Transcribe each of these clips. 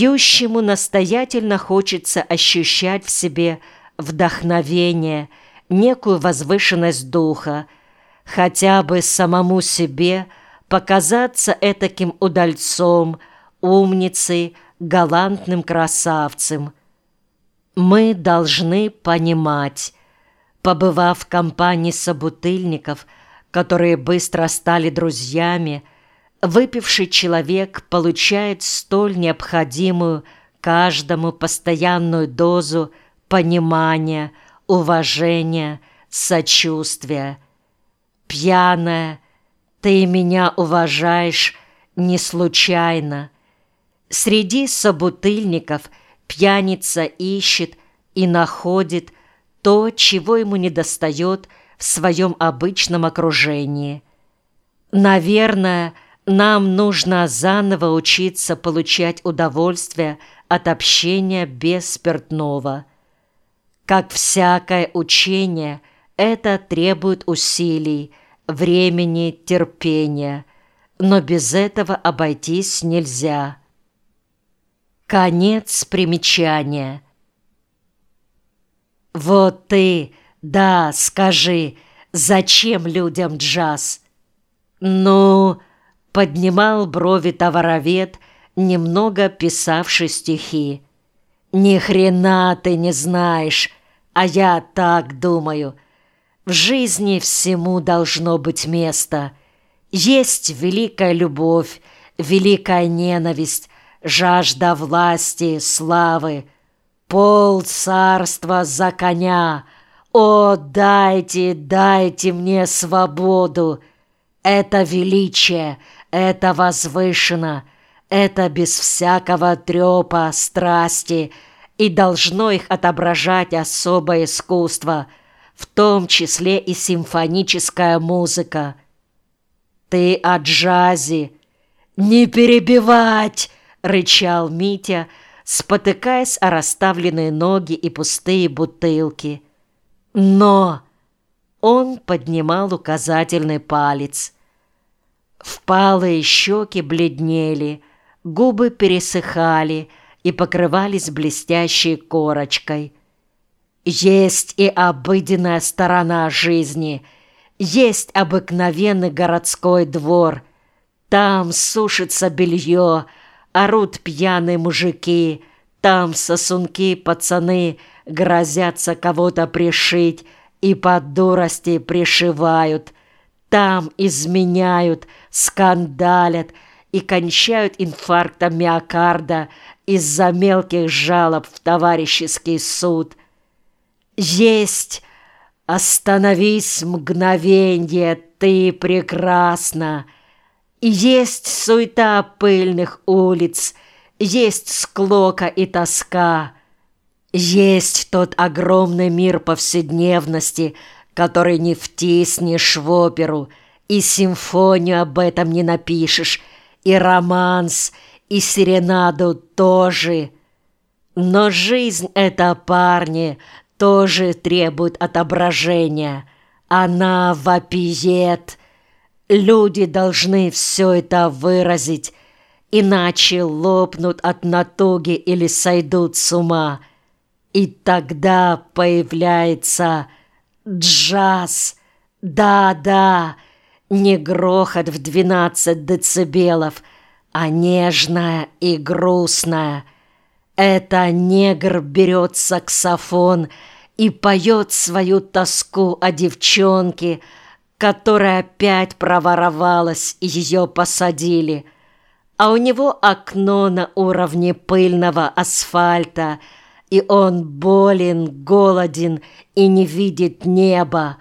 Пьющему настоятельно хочется ощущать в себе вдохновение, некую возвышенность духа, хотя бы самому себе показаться этаким удальцом, умницей, галантным красавцем. Мы должны понимать, побывав в компании собутыльников, которые быстро стали друзьями, выпивший человек получает столь необходимую каждому постоянную дозу понимания, уважения, сочувствия. Пьяная, ты меня уважаешь не случайно. Среди собутыльников пьяница ищет и находит то, чего ему недостает в своем обычном окружении. Наверное, нам нужно заново учиться получать удовольствие от общения без спиртного. Как всякое учение, это требует усилий, времени, терпения, но без этого обойтись нельзя. Конец примечания. Вот ты, да, скажи, зачем людям джаз? Ну, поднимал брови товаровед, немного писавший стихи. Ни хрена ты не знаешь, а я так думаю. В жизни всему должно быть место. Есть великая любовь, великая ненависть, жажда власти, славы, пол царства за коня. О, дайте, дайте мне свободу! Это величие, это возвышено, это без всякого трепа, страсти, и должно их отображать особое искусство, в том числе и симфоническая музыка. Ты о джазе. Не перебивать! — рычал Митя, спотыкаясь о расставленные ноги и пустые бутылки. «Но!» Он поднимал указательный палец. Впалые щеки бледнели, губы пересыхали и покрывались блестящей корочкой. Есть и обыденная сторона жизни, есть обыкновенный городской двор. Там сушится белье, Орут пьяные мужики, там сосунки пацаны грозятся кого-то пришить и под дурости пришивают. Там изменяют, скандалят и кончают инфарктом миокарда из-за мелких жалоб в товарищеский суд. Есть! Остановись мгновенье, ты прекрасна! есть суета пыльных улиц, есть склока и тоска, есть тот огромный мир повседневности, который не втиснешь в оперу, и симфонию об этом не напишешь, и романс, и серенаду тоже. Но жизнь эта, парни, тоже требует отображения. Она вопиет, Люди должны все это выразить, иначе лопнут от натуги или сойдут с ума. И тогда появляется джаз. Да-да, не грохот в двенадцать децибелов, а нежная и грустная. Это негр берет саксофон и поет свою тоску о девчонке, которая опять проворовалась, и ее посадили, а у него окно на уровне пыльного асфальта, и он болен, голоден и не видит неба.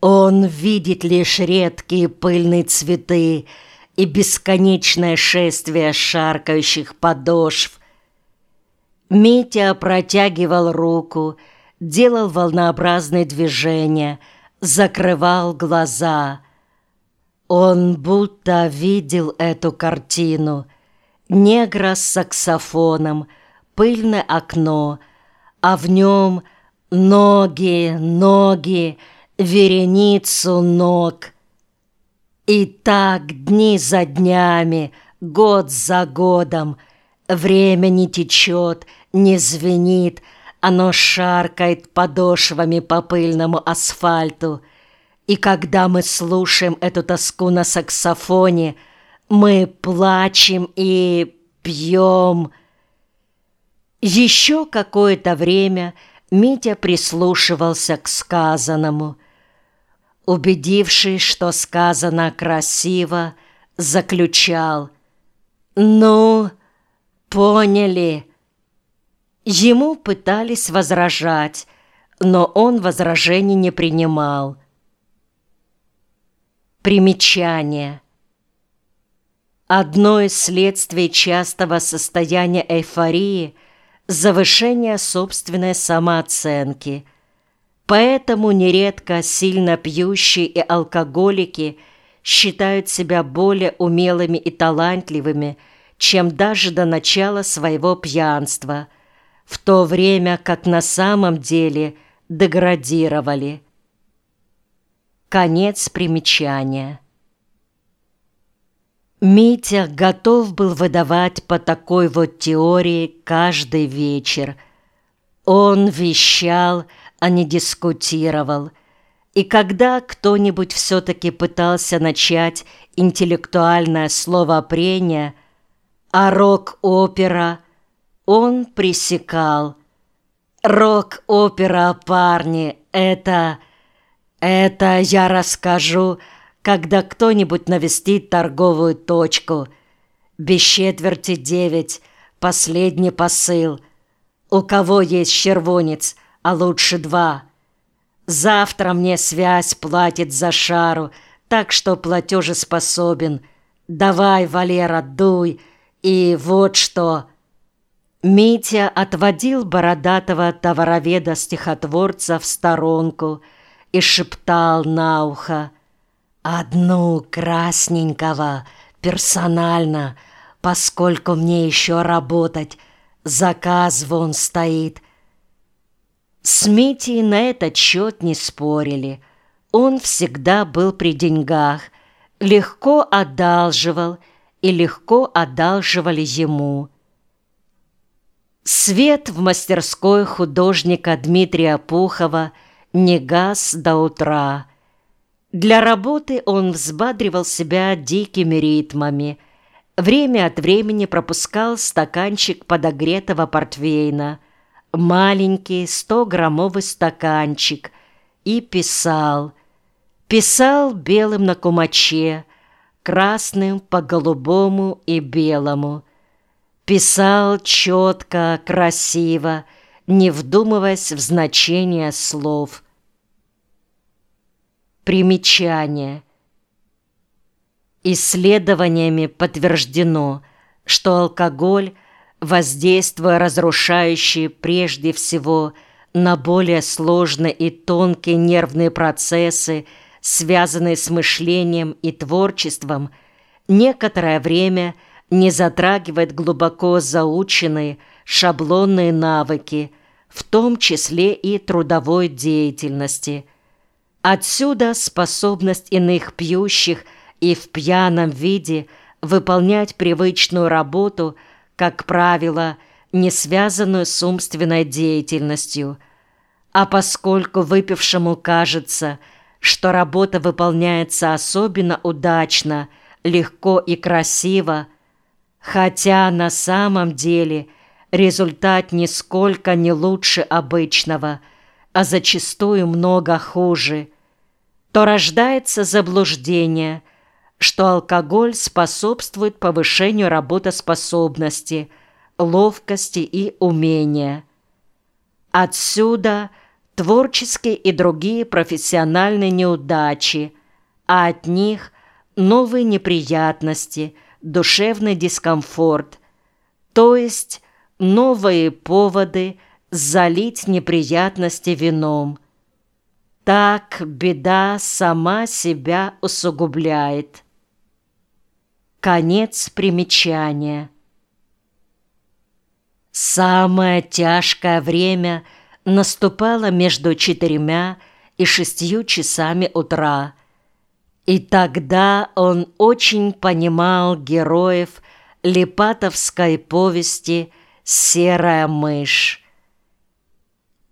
Он видит лишь редкие пыльные цветы и бесконечное шествие шаркающих подошв. Митя протягивал руку, делал волнообразные движения — закрывал глаза. Он будто видел эту картину. Негра с саксофоном, пыльное окно, а в нем ноги, ноги, вереницу ног. И так дни за днями, год за годом, Время не течет, не звенит, оно шаркает подошвами по пыльному асфальту. И когда мы слушаем эту тоску на саксофоне, мы плачем и пьем. Еще какое-то время Митя прислушивался к сказанному. Убедившись, что сказано красиво, заключал «Ну...» «Поняли». Ему пытались возражать, но он возражений не принимал. Примечание. Одно из следствий частого состояния эйфории – завышение собственной самооценки. Поэтому нередко сильно пьющие и алкоголики считают себя более умелыми и талантливыми – чем даже до начала своего пьянства, в то время как на самом деле деградировали. Конец примечания. Митя готов был выдавать по такой вот теории каждый вечер. Он вещал, а не дискутировал. И когда кто-нибудь все-таки пытался начать интеллектуальное словопрение – а рок-опера он пресекал. Рок-опера, парни, это... Это я расскажу, когда кто-нибудь навестит торговую точку. Без четверти девять, последний посыл. У кого есть червонец, а лучше два. Завтра мне связь платит за шару, так что платежеспособен. Давай, Валера, дуй, и вот что. Митя отводил бородатого товароведа-стихотворца в сторонку и шептал на ухо «Одну красненького, персонально, поскольку мне еще работать, заказ вон стоит». С Митей на этот счет не спорили. Он всегда был при деньгах, легко одалживал и легко одалживали ему. Свет в мастерской художника Дмитрия Пухова не гас до утра. Для работы он взбадривал себя дикими ритмами. Время от времени пропускал стаканчик подогретого портвейна, маленький стограммовый стаканчик, и писал. Писал белым на кумаче, красным по голубому и белому. Писал четко, красиво, не вдумываясь в значение слов. Примечание. Исследованиями подтверждено, что алкоголь, воздействуя разрушающий прежде всего на более сложные и тонкие нервные процессы, связанные с мышлением и творчеством, некоторое время не затрагивает глубоко заученные шаблонные навыки, в том числе и трудовой деятельности. Отсюда способность иных пьющих и в пьяном виде выполнять привычную работу, как правило, не связанную с умственной деятельностью. А поскольку выпившему кажется – что работа выполняется особенно удачно, легко и красиво, хотя на самом деле результат нисколько не лучше обычного, а зачастую много хуже, то рождается заблуждение, что алкоголь способствует повышению работоспособности, ловкости и умения. Отсюда – творческие и другие профессиональные неудачи, а от них новые неприятности, душевный дискомфорт, то есть новые поводы залить неприятности вином. Так беда сама себя усугубляет. Конец примечания. Самое тяжкое время – наступала между четырьмя и шестью часами утра. И тогда он очень понимал героев Липатовской повести «Серая мышь»,